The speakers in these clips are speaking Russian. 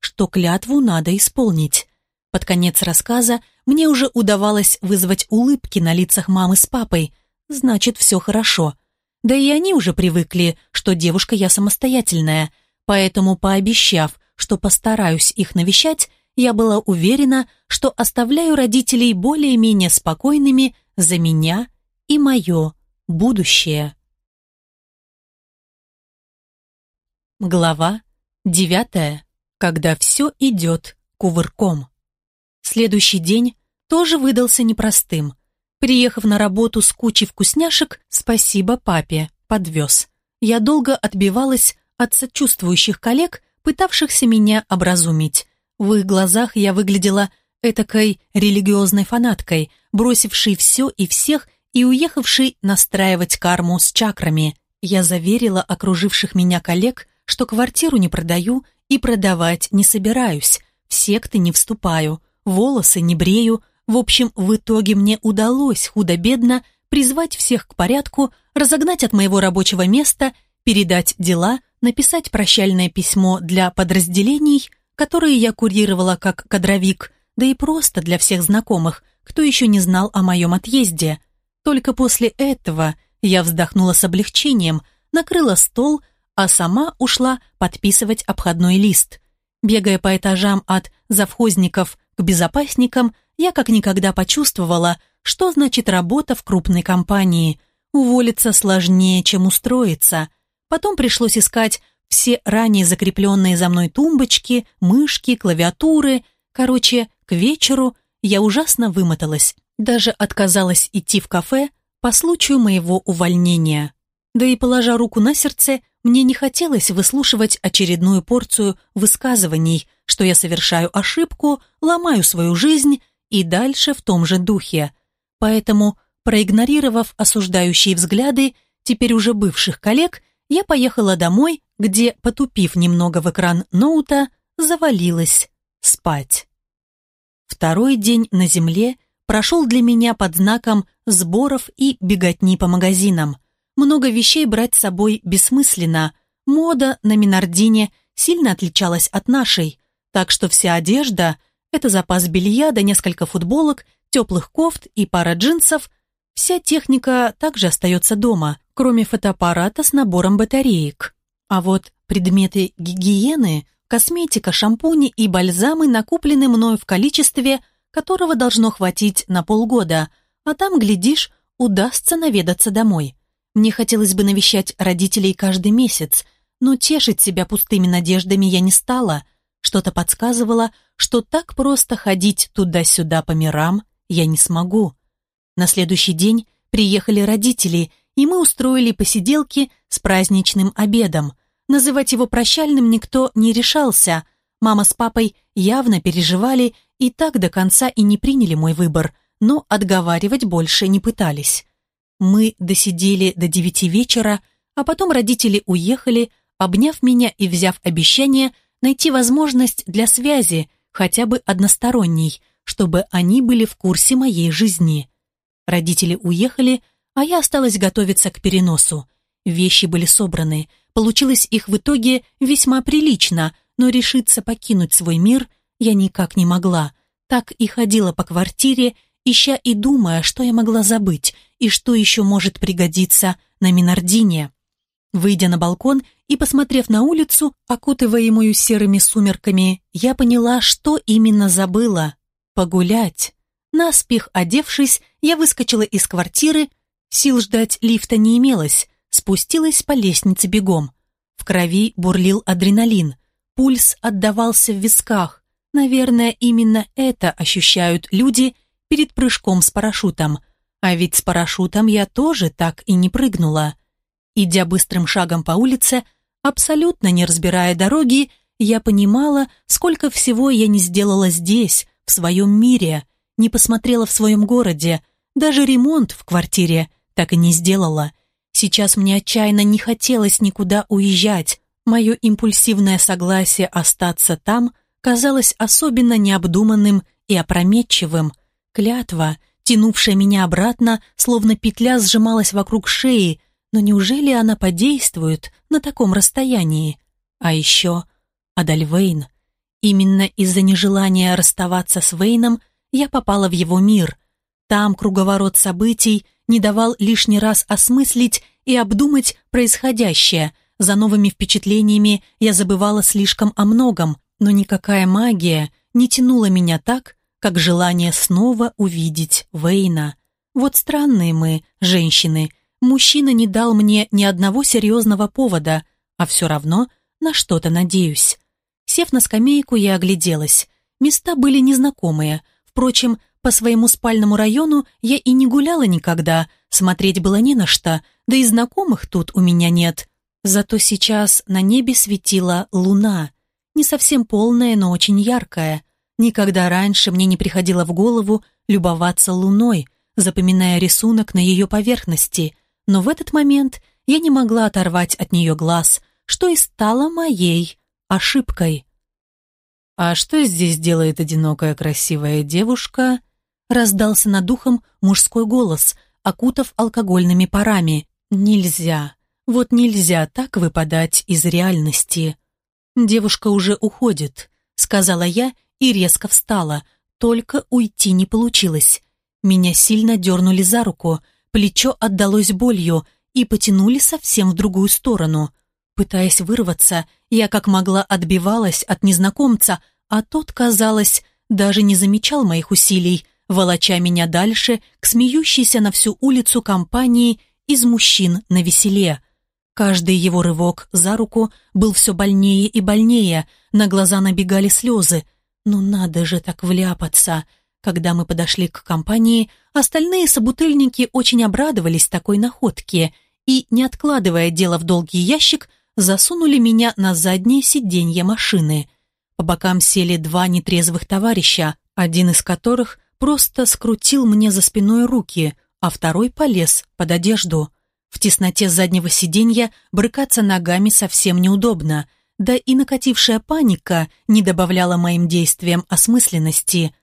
что клятву надо исполнить. Под конец рассказа мне уже удавалось вызвать улыбки на лицах мамы с папой. Значит, все хорошо. Да и они уже привыкли, что девушка я самостоятельная, поэтому, пообещав, что постараюсь их навещать, я была уверена, что оставляю родителей более-менее спокойными за меня и мое будущее. Глава девятая. Когда все идет кувырком. Следующий день тоже выдался непростым. Приехав на работу с кучей вкусняшек, спасибо папе, подвез. Я долго отбивалась от сочувствующих коллег, пытавшихся меня образумить. В их глазах я выглядела этакой религиозной фанаткой, бросившей все и всех и уехавшей настраивать карму с чакрами. Я заверила окруживших меня коллег, что квартиру не продаю и продавать не собираюсь, в секты не вступаю, волосы не брею, в общем, в итоге мне удалось худо-бедно призвать всех к порядку, разогнать от моего рабочего места, передать дела, написать прощальное письмо для подразделений, которые я курировала как кадровик, да и просто для всех знакомых, кто еще не знал о моем отъезде. Только после этого я вздохнула с облегчением, накрыла стол, а сама ушла подписывать обходной лист. Бегая по этажам от завхозников к безопасникам, я как никогда почувствовала, что значит работа в крупной компании. Уволиться сложнее, чем устроиться. Потом пришлось искать все ранее закрепленные за мной тумбочки, мышки, клавиатуры. Короче, к вечеру я ужасно вымоталась. Даже отказалась идти в кафе по случаю моего увольнения. Да и положа руку на сердце, мне не хотелось выслушивать очередную порцию высказываний, что я совершаю ошибку, ломаю свою жизнь и дальше в том же духе. Поэтому, проигнорировав осуждающие взгляды теперь уже бывших коллег, я поехала домой, где, потупив немного в экран ноута, завалилась спать. Второй день на земле прошел для меня под знаком сборов и беготни по магазинам. Много вещей брать с собой бессмысленно. Мода на Минардине сильно отличалась от нашей, так что вся одежда – это запас белья да несколько футболок, теплых кофт и пара джинсов. Вся техника также остается дома, кроме фотоаппарата с набором батареек. А вот предметы гигиены, косметика, шампуни и бальзамы накуплены мною в количестве, которого должно хватить на полгода, а там, глядишь, удастся наведаться домой. Мне хотелось бы навещать родителей каждый месяц, но тешить себя пустыми надеждами я не стала. Что-то подсказывало, что так просто ходить туда-сюда по мирам я не смогу. На следующий день приехали родители, и мы устроили посиделки с праздничным обедом. Называть его прощальным никто не решался. Мама с папой явно переживали и так до конца и не приняли мой выбор, но отговаривать больше не пытались. Мы досидели до девяти вечера, а потом родители уехали, обняв меня и взяв обещание найти возможность для связи, хотя бы односторонней, чтобы они были в курсе моей жизни. Родители уехали, а я осталась готовиться к переносу. Вещи были собраны, получилось их в итоге весьма прилично, но решиться покинуть свой мир я никак не могла. Так и ходила по квартире, ища и думая, что я могла забыть и что еще может пригодиться на Минардине. Выйдя на балкон и посмотрев на улицу, окутываемую серыми сумерками, я поняла, что именно забыла. Погулять. Наспех одевшись, я выскочила из квартиры, сил ждать лифта не имелось, спустилась по лестнице бегом. В крови бурлил адреналин, пульс отдавался в висках. Наверное, именно это ощущают люди, перед прыжком с парашютом. А ведь с парашютом я тоже так и не прыгнула. Идя быстрым шагом по улице, абсолютно не разбирая дороги, я понимала, сколько всего я не сделала здесь, в своем мире, не посмотрела в своем городе, даже ремонт в квартире так и не сделала. Сейчас мне отчаянно не хотелось никуда уезжать. Мое импульсивное согласие остаться там казалось особенно необдуманным и опрометчивым, Клятва, тянувшая меня обратно, словно петля сжималась вокруг шеи, но неужели она подействует на таком расстоянии? А еще Адальвейн. Именно из-за нежелания расставаться с Вейном я попала в его мир. Там круговорот событий не давал лишний раз осмыслить и обдумать происходящее. За новыми впечатлениями я забывала слишком о многом, но никакая магия не тянула меня так, как желание снова увидеть Вейна. Вот странные мы, женщины. Мужчина не дал мне ни одного серьезного повода, а все равно на что-то надеюсь. Сев на скамейку, я огляделась. Места были незнакомые. Впрочем, по своему спальному району я и не гуляла никогда, смотреть было не на что, да и знакомых тут у меня нет. Зато сейчас на небе светила луна. Не совсем полная, но очень яркая. Никогда раньше мне не приходило в голову любоваться луной, запоминая рисунок на ее поверхности, но в этот момент я не могла оторвать от нее глаз, что и стало моей ошибкой. «А что здесь делает одинокая красивая девушка?» раздался над духом мужской голос, окутав алкогольными парами. «Нельзя, вот нельзя так выпадать из реальности». «Девушка уже уходит», — сказала я и резко встала, только уйти не получилось. Меня сильно дернули за руку, плечо отдалось болью и потянули совсем в другую сторону. Пытаясь вырваться, я как могла отбивалась от незнакомца, а тот, казалось, даже не замечал моих усилий, волоча меня дальше к смеющейся на всю улицу компании из мужчин на веселе. Каждый его рывок за руку был все больнее и больнее, на глаза набегали слезы. «Ну надо же так вляпаться!» Когда мы подошли к компании, остальные собутыльники очень обрадовались такой находке и, не откладывая дело в долгий ящик, засунули меня на заднее сиденье машины. По бокам сели два нетрезвых товарища, один из которых просто скрутил мне за спиной руки, а второй полез под одежду. В тесноте заднего сиденья брыкаться ногами совсем неудобно, да и накатившая паника не добавляла моим действиям осмысленности –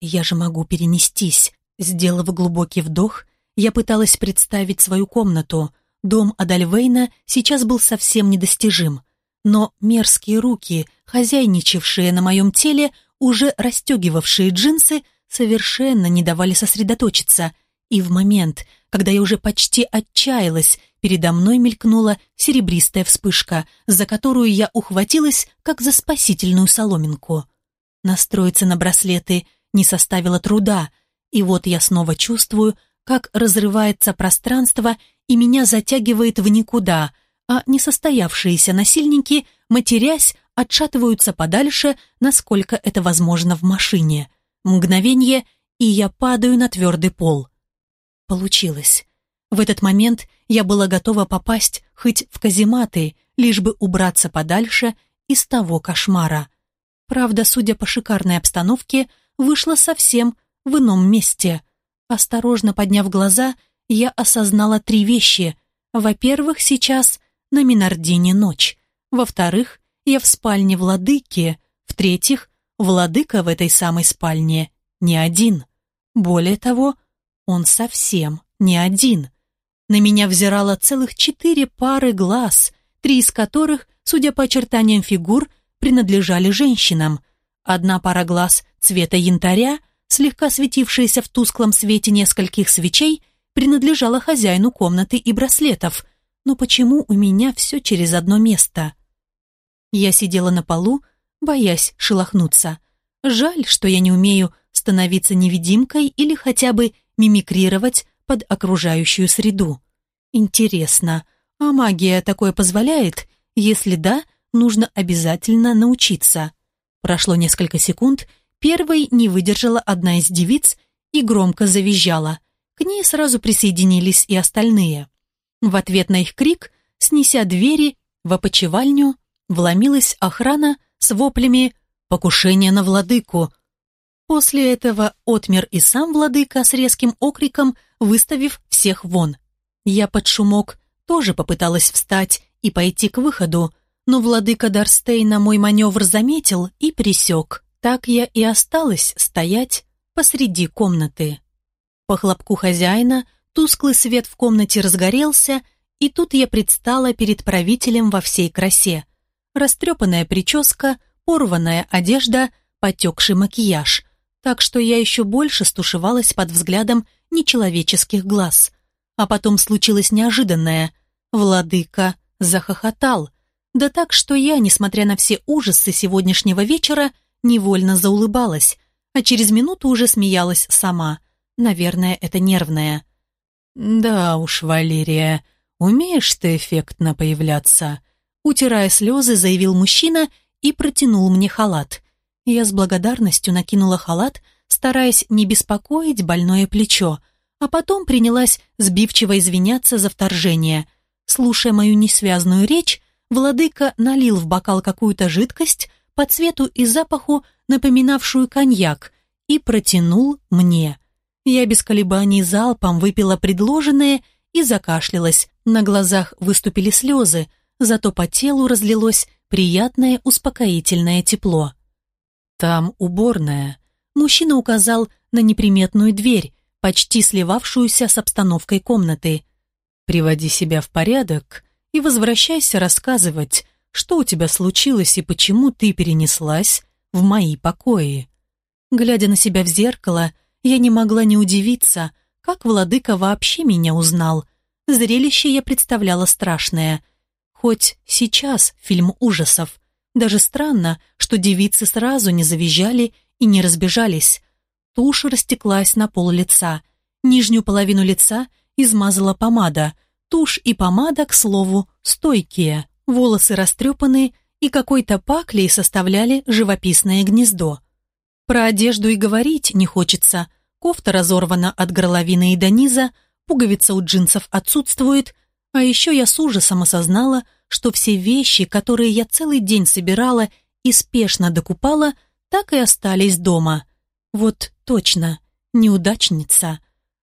я же могу перенестись. Сделав глубокий вдох, я пыталась представить свою комнату. Дом Адальвейна сейчас был совсем недостижим. Но мерзкие руки, хозяйничавшие на моем теле, уже расстегивавшие джинсы, совершенно не давали сосредоточиться. И в момент, когда я уже почти отчаялась, передо мной мелькнула серебристая вспышка, за которую я ухватилась, как за спасительную соломинку. Настроиться на браслеты — не составило труда, и вот я снова чувствую, как разрывается пространство и меня затягивает в никуда, а несостоявшиеся насильники, матерясь, отшатываются подальше, насколько это возможно в машине. Мгновение, и я падаю на твердый пол. Получилось. В этот момент я была готова попасть хоть в казематы, лишь бы убраться подальше из того кошмара. Правда, судя по шикарной обстановке, вышла совсем в ином месте. Осторожно подняв глаза, я осознала три вещи. Во-первых, сейчас на Минардине ночь. Во-вторых, я в спальне владыки. В-третьих, владыка в этой самой спальне не один. Более того, он совсем не один. На меня взирало целых четыре пары глаз, три из которых, судя по очертаниям фигур, принадлежали женщинам. Одна пара глаз цвета янтаря, слегка светившаяся в тусклом свете нескольких свечей, принадлежала хозяину комнаты и браслетов. Но почему у меня все через одно место? Я сидела на полу, боясь шелохнуться. Жаль, что я не умею становиться невидимкой или хотя бы мимикрировать под окружающую среду. Интересно, а магия такое позволяет? Если да, нужно обязательно научиться. Прошло несколько секунд, Первой не выдержала одна из девиц и громко завизжала. К ней сразу присоединились и остальные. В ответ на их крик, снеся двери, в опочивальню вломилась охрана с воплями «Покушение на владыку!». После этого отмер и сам владыка с резким окриком, выставив всех вон. Я под шумок тоже попыталась встать и пойти к выходу, но владыка Дарстейна мой маневр заметил и присек. Так я и осталась стоять посреди комнаты. По хлопку хозяина тусклый свет в комнате разгорелся, и тут я предстала перед правителем во всей красе. Растрепанная прическа, порванная одежда, потекший макияж, так что я еще больше стушевалась под взглядом нечеловеческих глаз. А потом случилось неожиданное. Владыка захохотал. Да так, что я, несмотря на все ужасы сегодняшнего вечера, невольно заулыбалась, а через минуту уже смеялась сама. Наверное, это нервное. «Да уж, Валерия, умеешь ты эффектно появляться», утирая слезы, заявил мужчина и протянул мне халат. Я с благодарностью накинула халат, стараясь не беспокоить больное плечо, а потом принялась сбивчиво извиняться за вторжение. Слушая мою несвязную речь, владыка налил в бокал какую-то жидкость, по цвету и запаху напоминавшую коньяк, и протянул мне. Я без колебаний залпом выпила предложенное и закашлялась. На глазах выступили слезы, зато по телу разлилось приятное успокоительное тепло. «Там уборная», — мужчина указал на неприметную дверь, почти сливавшуюся с обстановкой комнаты. «Приводи себя в порядок и возвращайся рассказывать, что у тебя случилось и почему ты перенеслась в мои покои. Глядя на себя в зеркало, я не могла не удивиться, как владыка вообще меня узнал. Зрелище я представляла страшное. Хоть сейчас фильм ужасов. Даже странно, что девицы сразу не завизжали и не разбежались. Тушь растеклась на пол лица. Нижнюю половину лица измазала помада. Тушь и помада, к слову, стойкие волосы растрепаны и какой-то паклей составляли живописное гнездо. Про одежду и говорить не хочется. Кофта разорвана от горловины и до низа, пуговица у джинсов отсутствует, а еще я с ужасом осознала, что все вещи, которые я целый день собирала и спешно докупала, так и остались дома. Вот точно, неудачница.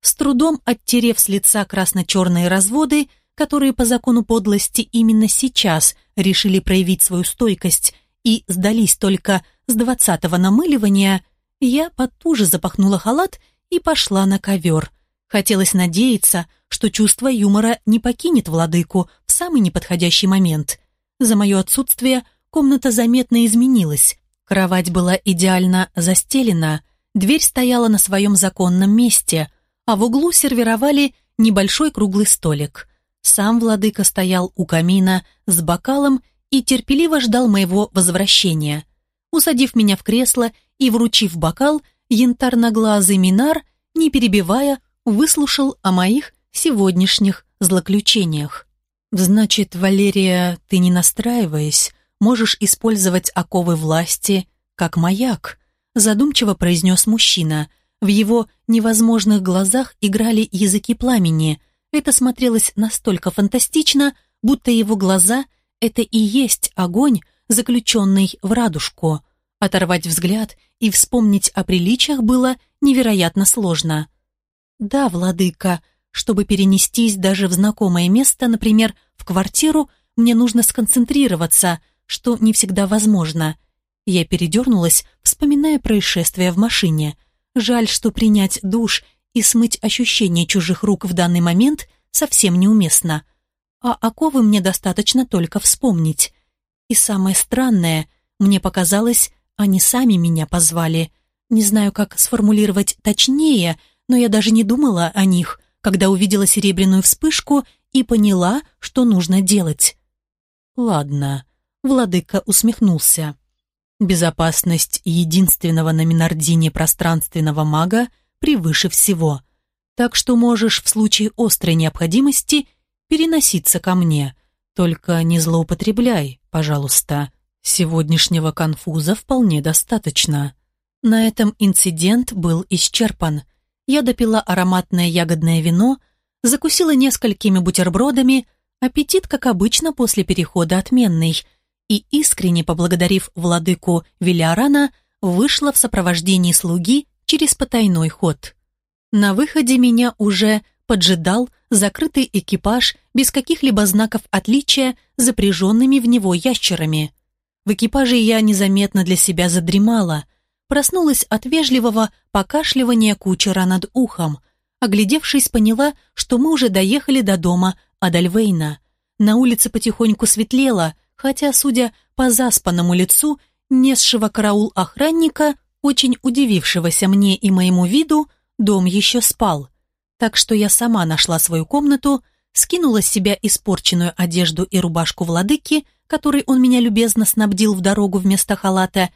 С трудом оттерев с лица красно-черные разводы, которые по закону подлости именно сейчас решили проявить свою стойкость и сдались только с двадцатого намыливания, я потуже запахнула халат и пошла на ковер. Хотелось надеяться, что чувство юмора не покинет владыку в самый неподходящий момент. За мое отсутствие комната заметно изменилась. Кровать была идеально застелена, дверь стояла на своем законном месте, а в углу сервировали небольшой круглый столик. Сам владыка стоял у камина с бокалом и терпеливо ждал моего возвращения. Усадив меня в кресло и вручив бокал, янтарноглазый Минар, не перебивая, выслушал о моих сегодняшних злоключениях. «Значит, Валерия, ты не настраиваясь, можешь использовать оковы власти как маяк», задумчиво произнес мужчина. В его невозможных глазах играли языки пламени, это смотрелось настолько фантастично, будто его глаза — это и есть огонь, заключенный в радужку. Оторвать взгляд и вспомнить о приличиях было невероятно сложно. «Да, владыка, чтобы перенестись даже в знакомое место, например, в квартиру, мне нужно сконцентрироваться, что не всегда возможно». Я передернулась, вспоминая происшествие в машине. Жаль, что принять душ и смыть ощущение чужих рук в данный момент совсем неуместно. А оковы мне достаточно только вспомнить. И самое странное, мне показалось, они сами меня позвали. Не знаю, как сформулировать точнее, но я даже не думала о них, когда увидела серебряную вспышку и поняла, что нужно делать. «Ладно», — владыка усмехнулся. «Безопасность единственного на Минардине пространственного мага превыше всего. Так что можешь в случае острой необходимости переноситься ко мне. Только не злоупотребляй, пожалуйста. Сегодняшнего конфуза вполне достаточно. На этом инцидент был исчерпан. Я допила ароматное ягодное вино, закусила несколькими бутербродами, аппетит, как обычно, после перехода отменный, и, искренне поблагодарив владыку Вилиарана, вышла в сопровождении слуги через потайной ход. На выходе меня уже поджидал закрытый экипаж без каких-либо знаков отличия запряженными в него ящерами. В экипаже я незаметно для себя задремала, проснулась от вежливого покашливания кучера над ухом. Оглядевшись, поняла, что мы уже доехали до дома Адальвейна. На улице потихоньку светлело, хотя, судя по заспанному лицу, несшего караул охранника, очень удивившегося мне и моему виду, дом еще спал. Так что я сама нашла свою комнату, скинула с себя испорченную одежду и рубашку владыки, которой он меня любезно снабдил в дорогу вместо халата,